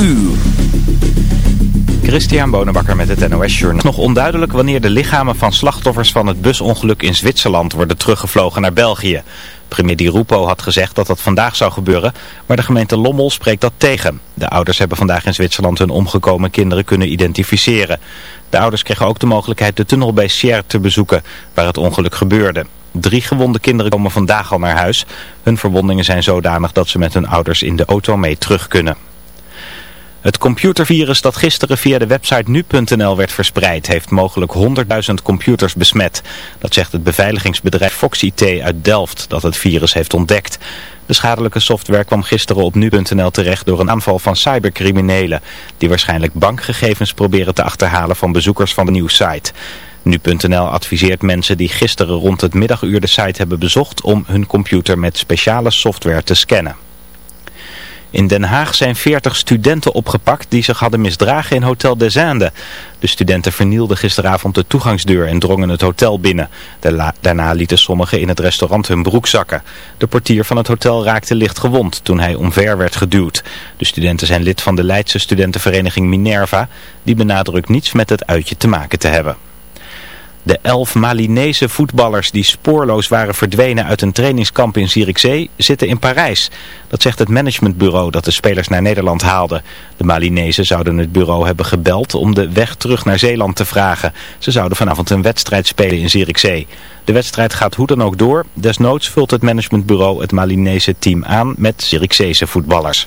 uur. Christian Bonenbakker met het NOS Journal. Nog onduidelijk wanneer de lichamen van slachtoffers van het busongeluk in Zwitserland worden teruggevlogen naar België. Premier Di Rupo had gezegd dat dat vandaag zou gebeuren, maar de gemeente Lommel spreekt dat tegen. De ouders hebben vandaag in Zwitserland hun omgekomen kinderen kunnen identificeren. De ouders kregen ook de mogelijkheid de tunnel bij Sierre te bezoeken, waar het ongeluk gebeurde. Drie gewonde kinderen komen vandaag al naar huis. Hun verwondingen zijn zodanig dat ze met hun ouders in de auto mee terug kunnen. Het computervirus dat gisteren via de website nu.nl werd verspreid heeft mogelijk 100.000 computers besmet. Dat zegt het beveiligingsbedrijf Fox IT uit Delft dat het virus heeft ontdekt. De schadelijke software kwam gisteren op nu.nl terecht door een aanval van cybercriminelen. Die waarschijnlijk bankgegevens proberen te achterhalen van bezoekers van de nieuwe site. Nu.nl adviseert mensen die gisteren rond het middaguur de site hebben bezocht om hun computer met speciale software te scannen. In Den Haag zijn 40 studenten opgepakt die zich hadden misdragen in Hotel des Indes. De studenten vernielden gisteravond de toegangsdeur en drongen het hotel binnen. Daarna lieten sommigen in het restaurant hun broek zakken. De portier van het hotel raakte licht gewond toen hij omver werd geduwd. De studenten zijn lid van de Leidse studentenvereniging Minerva. Die benadrukt niets met het uitje te maken te hebben. De elf Malinese voetballers die spoorloos waren verdwenen uit een trainingskamp in Zierikzee zitten in Parijs. Dat zegt het managementbureau dat de spelers naar Nederland haalde. De Malinezen zouden het bureau hebben gebeld om de weg terug naar Zeeland te vragen. Ze zouden vanavond een wedstrijd spelen in Zierikzee. De wedstrijd gaat hoe dan ook door. Desnoods vult het managementbureau het Malinese team aan met Zierikzeese voetballers.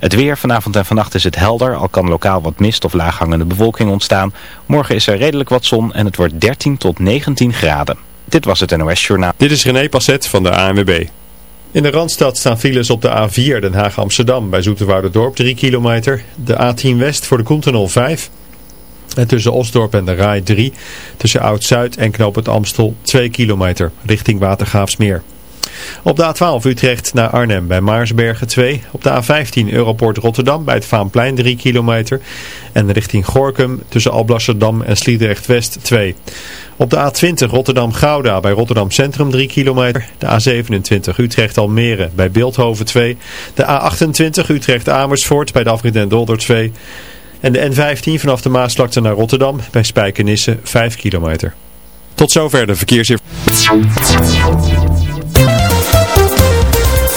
Het weer vanavond en vannacht is het helder, al kan lokaal wat mist of laaghangende bewolking ontstaan. Morgen is er redelijk wat zon en het wordt 13 tot 19 graden. Dit was het NOS Journaal. Dit is René Passet van de ANWB. In de Randstad staan files op de A4 Den Haag-Amsterdam bij Dorp 3 kilometer. De A10 West voor de Koentunnel 5. En tussen Osdorp en de Rai 3. Tussen Oud-Zuid en Knoop het Amstel 2 kilometer richting Watergraafsmeer. Op de A12 Utrecht naar Arnhem bij Maarsbergen 2. Op de A15 Europort Rotterdam bij het Vaanplein 3 kilometer. En richting Gorkum tussen Alblasserdam en Sliedrecht West 2. Op de A20 Rotterdam-Gouda bij Rotterdam Centrum 3 kilometer. De A27 Utrecht-Almere bij Beeldhoven 2. De A28 Utrecht-Amersfoort bij de afrit en Dolder 2. En de N15 vanaf de Maasvlakte naar Rotterdam bij Spijkenisse 5 kilometer. Tot zover de verkeersinformatie.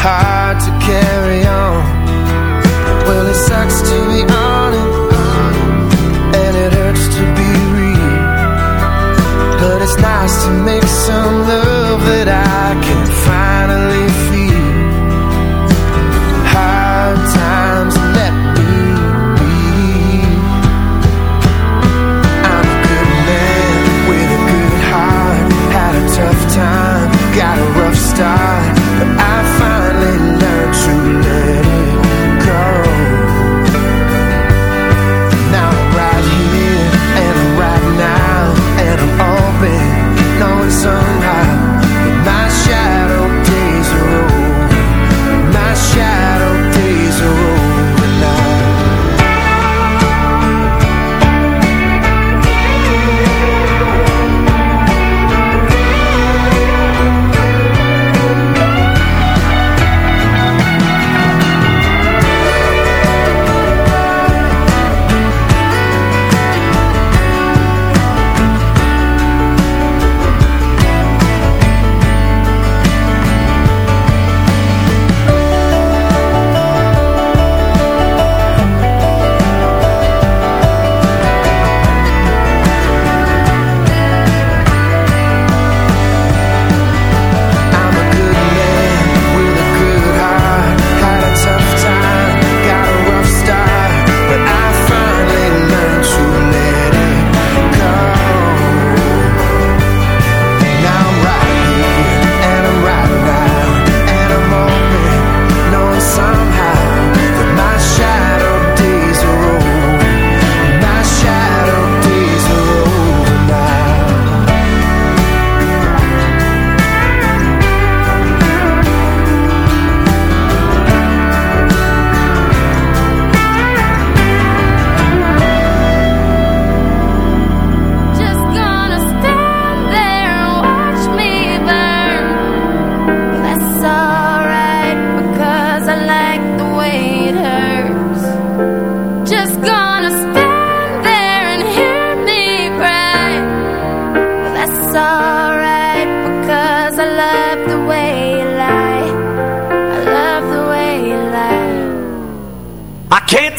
hard to carry on. Well, it sucks to be honest And it hurts to be real. But it's nice to make some love.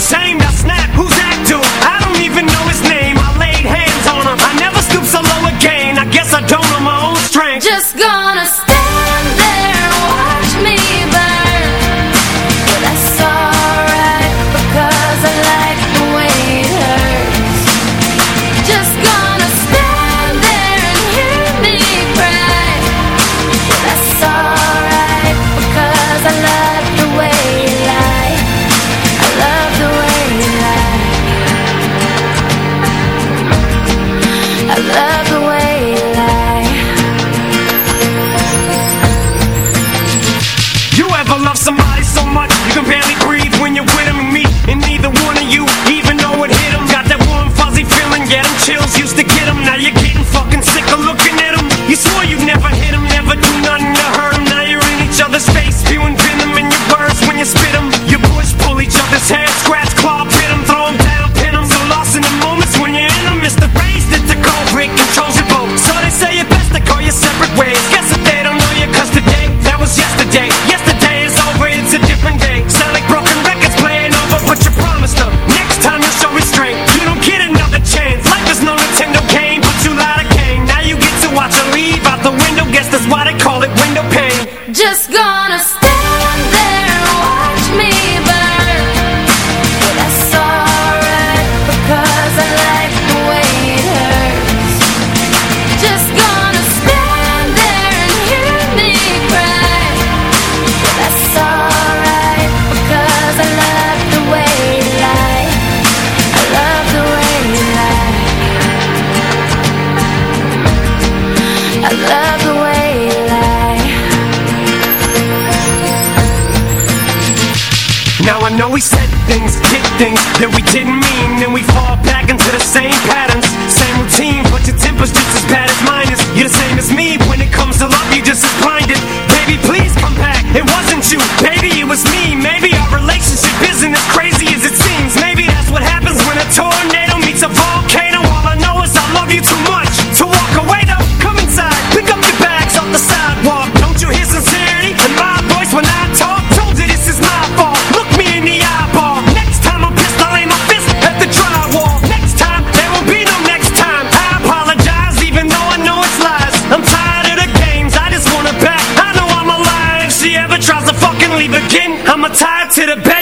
same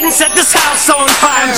and set this house on fire.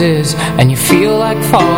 And you feel like falling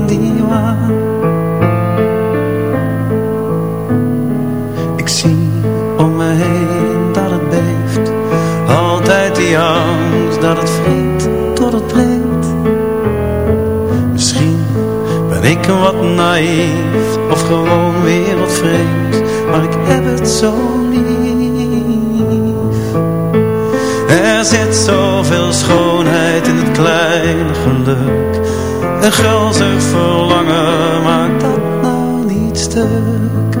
angst dat het vreet tot het breekt. Misschien ben ik een wat naïef of gewoon weer wat vreemd, maar ik heb het zo lief. Er zit zoveel schoonheid in het kleine geluk. Een gulzig verlangen maakt dat nou niet stuk.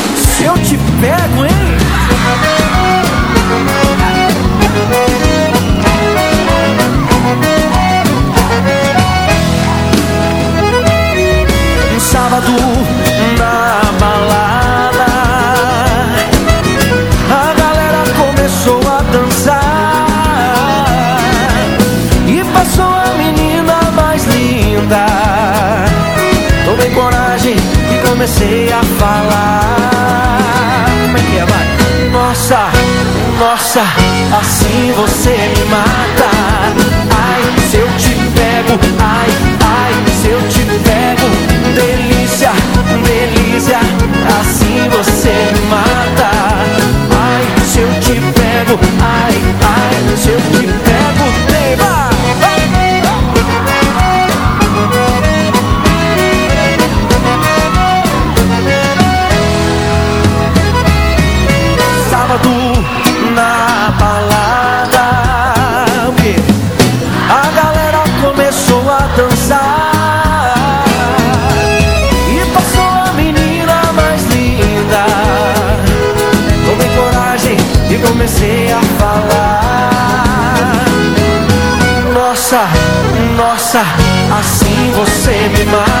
assim você me mata assim você me mata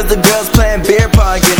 Cause the girls playing beer pong.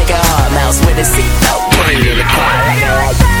a hard mouse with a seatbelt. Put it in the car.